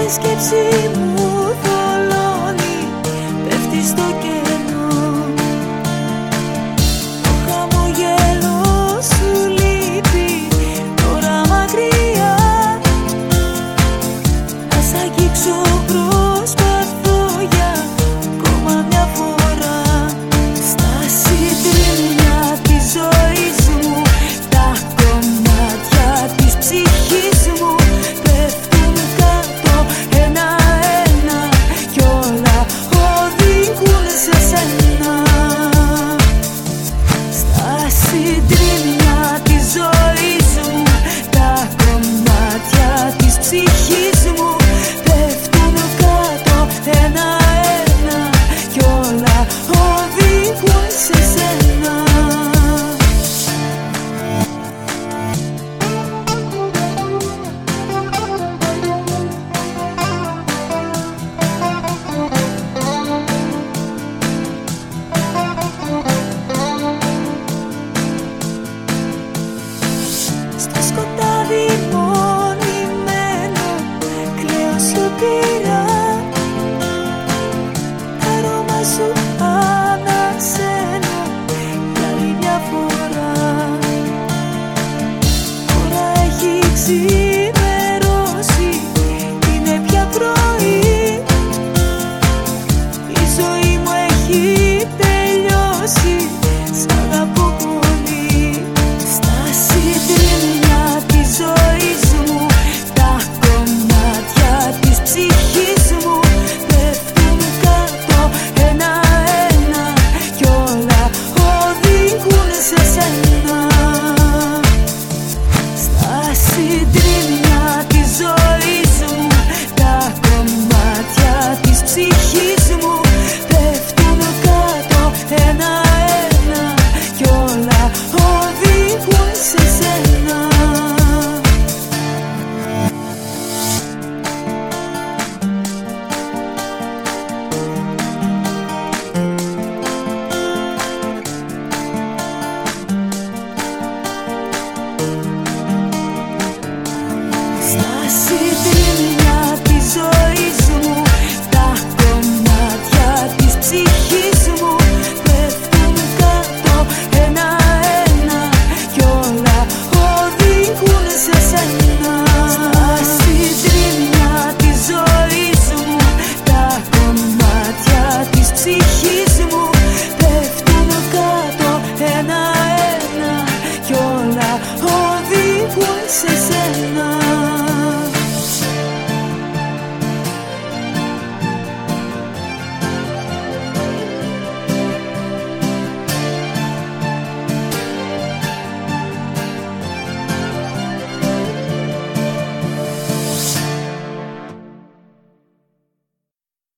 escape seamless. ξημερώσει Είναι πια πρωί. Η ζωή μου έχει τελειώσει. Σ' αγαπώ sensação